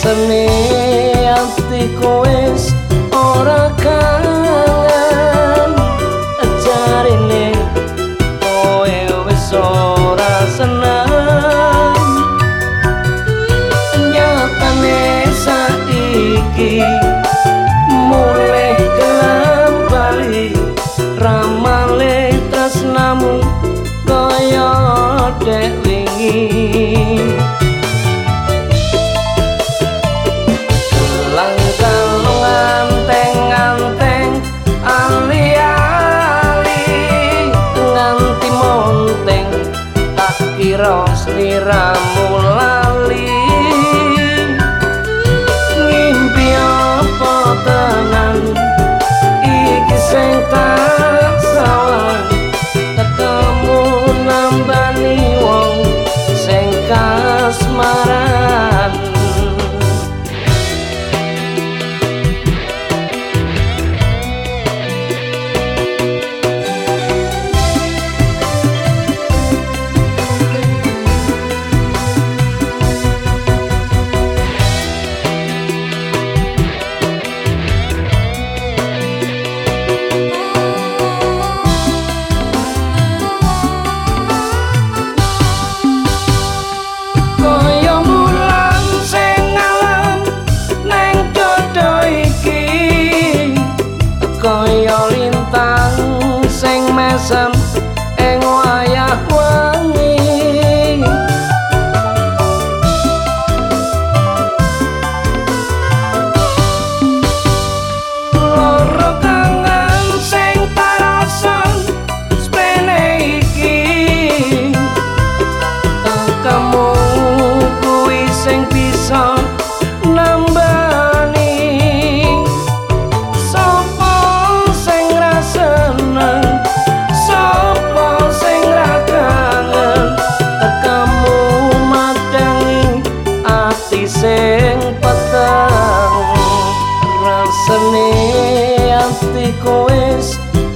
Seni asti koes ora kan siro sliramu lah some sing peteng. Rasane ati kowe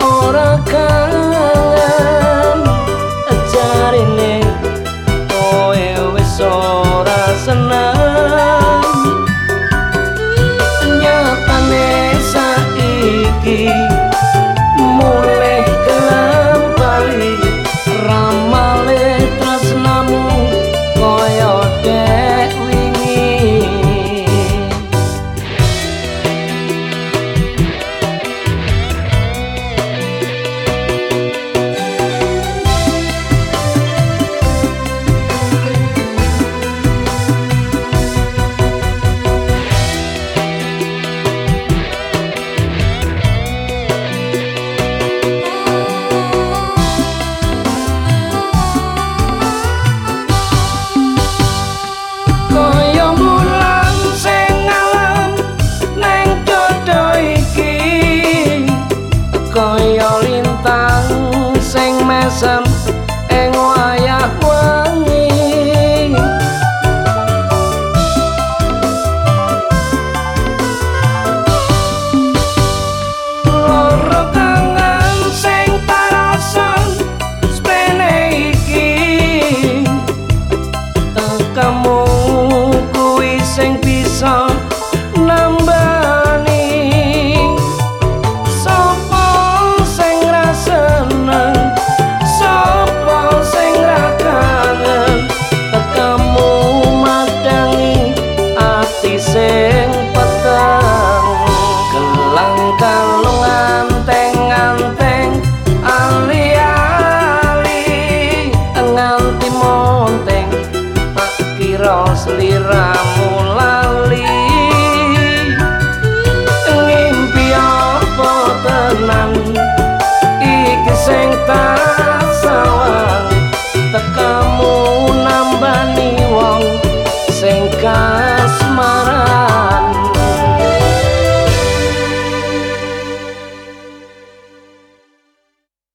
ora kangen. Ajarine kowe wis ora senang nyatane saiki Yeah. some